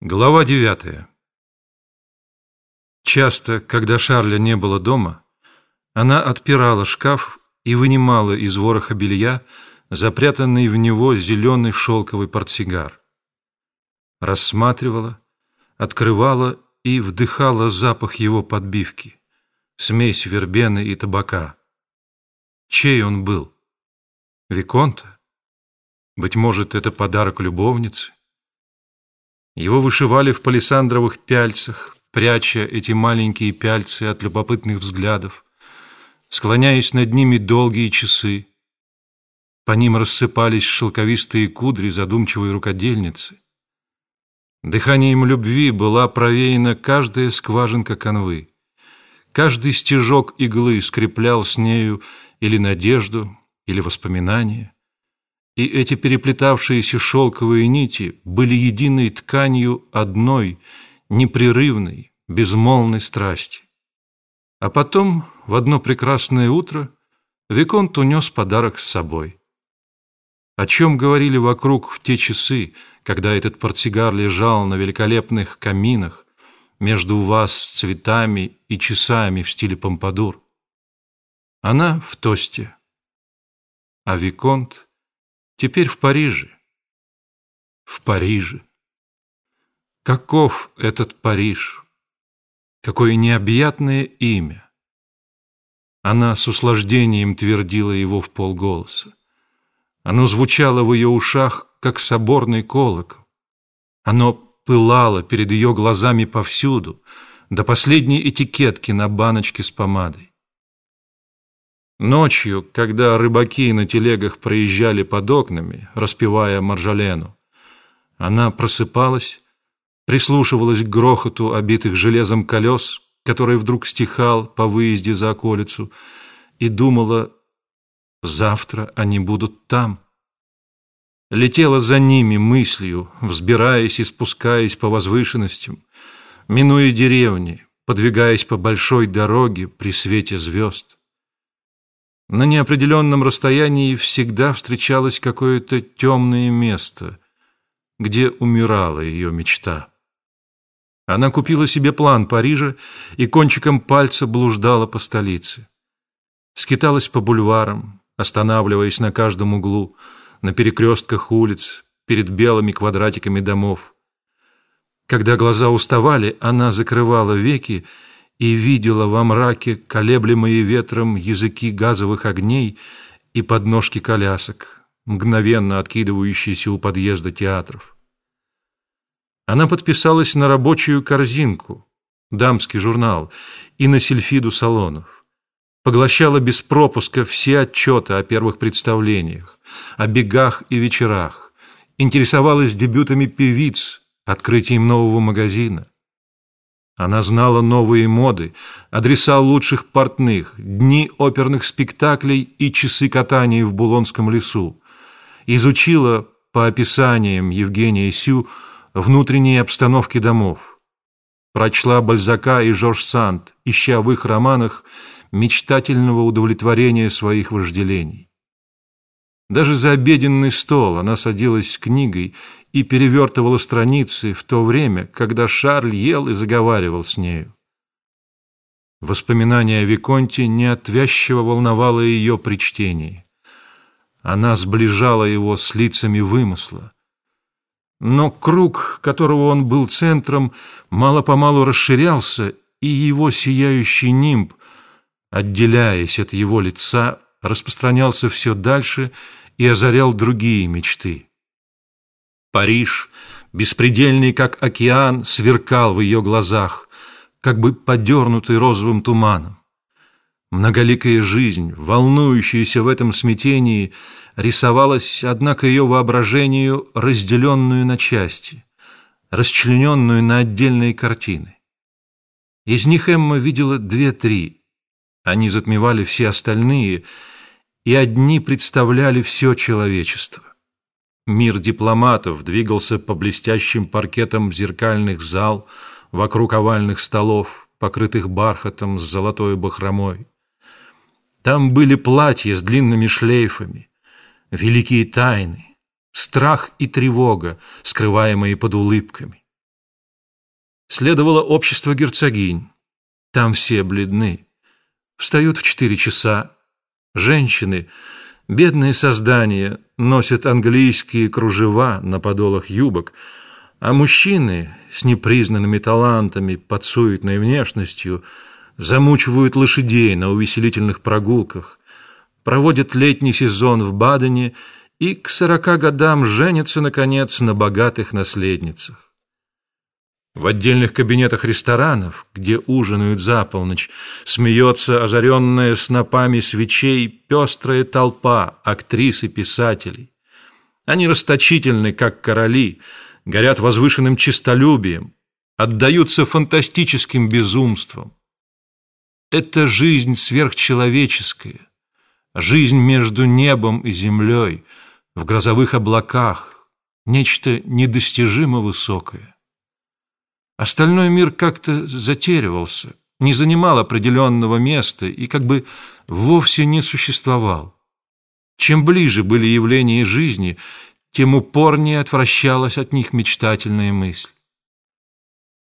Глава девятая Часто, когда Шарля не было дома, она отпирала шкаф и вынимала из вороха белья запрятанный в него зеленый шелковый портсигар. Рассматривала, открывала и вдыхала запах его подбивки, смесь вербены и табака. Чей он был? Виконта? Быть может, это подарок любовницы? Его вышивали в палисандровых пяльцах, пряча эти маленькие пяльцы от любопытных взглядов, склоняясь над ними долгие часы. По ним рассыпались шелковистые кудри задумчивой рукодельницы. Дыханием любви была провеяна каждая скважинка канвы. Каждый стежок иглы скреплял с нею или надежду, или воспоминания и эти переплетавшиеся шелковые нити были единой тканью одной, непрерывной, безмолвной страсти. А потом, в одно прекрасное утро, Виконт унес подарок с собой. О чем говорили вокруг в те часы, когда этот портсигар лежал на великолепных каминах между вас с цветами и часами в стиле помпадур? Она в тосте, а Виконт — Теперь в Париже. В Париже. Каков этот Париж? Какое необъятное имя! Она с услаждением твердила его в полголоса. Оно звучало в ее ушах, как соборный колокол. Оно пылало перед ее глазами повсюду, до последней этикетки на баночке с помадой. Ночью, когда рыбаки на телегах проезжали под окнами, распевая маржалену, она просыпалась, прислушивалась к грохоту обитых железом колес, который вдруг стихал по выезде за околицу, и думала, завтра они будут там. Летела за ними мыслью, взбираясь и спускаясь по возвышенностям, минуя деревни, подвигаясь по большой дороге при свете звезд. На неопределенном расстоянии всегда встречалось какое-то темное место, где умирала ее мечта. Она купила себе план Парижа и кончиком пальца блуждала по столице. Скиталась по бульварам, останавливаясь на каждом углу, на перекрестках улиц, перед белыми квадратиками домов. Когда глаза уставали, она закрывала веки и видела во мраке колеблемые ветром языки газовых огней и подножки колясок, мгновенно откидывающиеся у подъезда театров. Она подписалась на рабочую корзинку, дамский журнал, и на сельфиду салонов. Поглощала без пропуска все отчеты о первых представлениях, о бегах и вечерах, интересовалась дебютами певиц, открытием нового магазина. Она знала новые моды, адреса лучших портных, дни оперных спектаклей и часы катания в Булонском лесу. Изучила, по описаниям Евгения Сю, внутренние обстановки домов. Прочла Бальзака и Жорж Санд, ища в их романах мечтательного удовлетворения своих вожделений. Даже за обеденный стол она садилась с книгой и перевертывала страницы в то время, когда Шарль ел и заговаривал с нею. Воспоминание о Виконте неотвязчиво волновало ее при чтении. Она сближала его с лицами вымысла. Но круг, которого он был центром, мало-помалу расширялся, и его сияющий нимб, отделяясь от его лица, распространялся все дальше и озарял другие мечты. Париж, беспредельный как океан, сверкал в ее глазах, как бы подернутый розовым туманом. Многоликая жизнь, волнующаяся в этом смятении, рисовалась, однако, ее воображению, разделенную на части, расчлененную на отдельные картины. Из них Эмма видела две-три. Они затмевали все остальные, и одни представляли все человечество. Мир дипломатов двигался по блестящим паркетам зеркальных зал, вокруг овальных столов, покрытых бархатом с золотой бахромой. Там были платья с длинными шлейфами, великие тайны, страх и тревога, скрываемые под улыбками. Следовало общество герцогинь. Там все бледны. Встают в четыре часа. Женщины, бедные создания, носят английские кружева на подолах юбок, а мужчины с непризнанными талантами под суетной внешностью замучивают лошадей на увеселительных прогулках, проводят летний сезон в Бадене и к сорока годам женятся, наконец, на богатых наследницах. В отдельных кабинетах ресторанов, где ужинают за полночь, смеется озаренная снопами свечей пестрая толпа актрис и писателей. Они расточительны, как короли, горят возвышенным честолюбием, отдаются фантастическим безумством. Это жизнь сверхчеловеческая, жизнь между небом и землей, в грозовых облаках, нечто недостижимо высокое. Остальной мир как-то затеривался, не занимал определенного места и как бы вовсе не существовал. Чем ближе были явления жизни, тем упорнее отвращалась от них мечтательная мысль.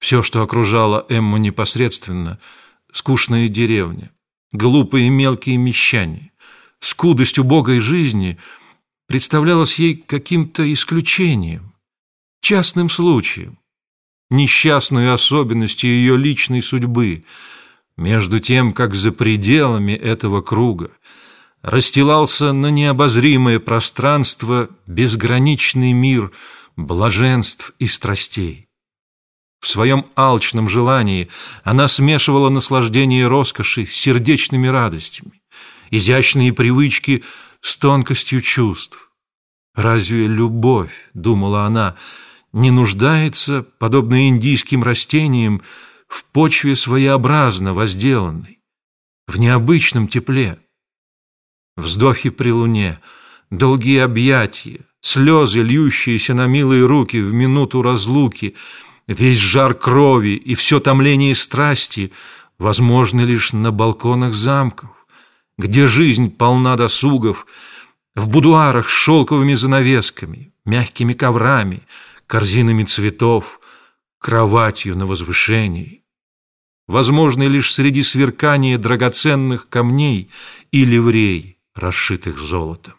Все, что окружало Эмму непосредственно, скучная деревня, глупые мелкие мещане, скудость убогой жизни представлялось ей каким-то исключением, частным случаем несчастную особенностью ее личной судьбы, между тем, как за пределами этого круга расстилался на необозримое пространство безграничный мир блаженств и страстей. В своем алчном желании она смешивала наслаждение роскоши с сердечными радостями, изящные привычки с тонкостью чувств. «Разве любовь, — думала она, — не нуждается, подобно индийским растениям, в почве своеобразно возделанной, в необычном тепле. Вздохи при луне, долгие объятия, слезы, льющиеся на милые руки в минуту разлуки, весь жар крови и все томление страсти возможны лишь на балконах замков, где жизнь полна досугов, в будуарах с шелковыми занавесками, мягкими коврами, корзинами цветов, кроватью на возвышении, возможный лишь среди сверкания драгоценных камней и ливрей, расшитых золотом.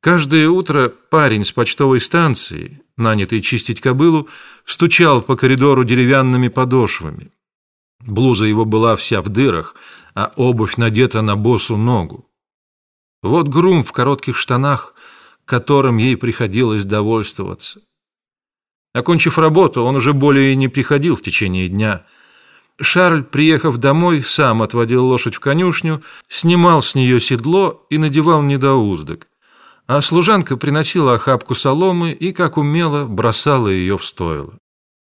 Каждое утро парень с почтовой станции, нанятый чистить кобылу, стучал по коридору деревянными подошвами. Блуза его была вся в дырах, а обувь надета на босу ногу. Вот грум в коротких штанах, которым ей приходилось довольствоваться. Окончив работу, он уже более не приходил в течение дня. Шарль, приехав домой, сам отводил лошадь в конюшню, снимал с нее седло и надевал недоуздок, а служанка приносила охапку соломы и, как умело, бросала ее в стойло.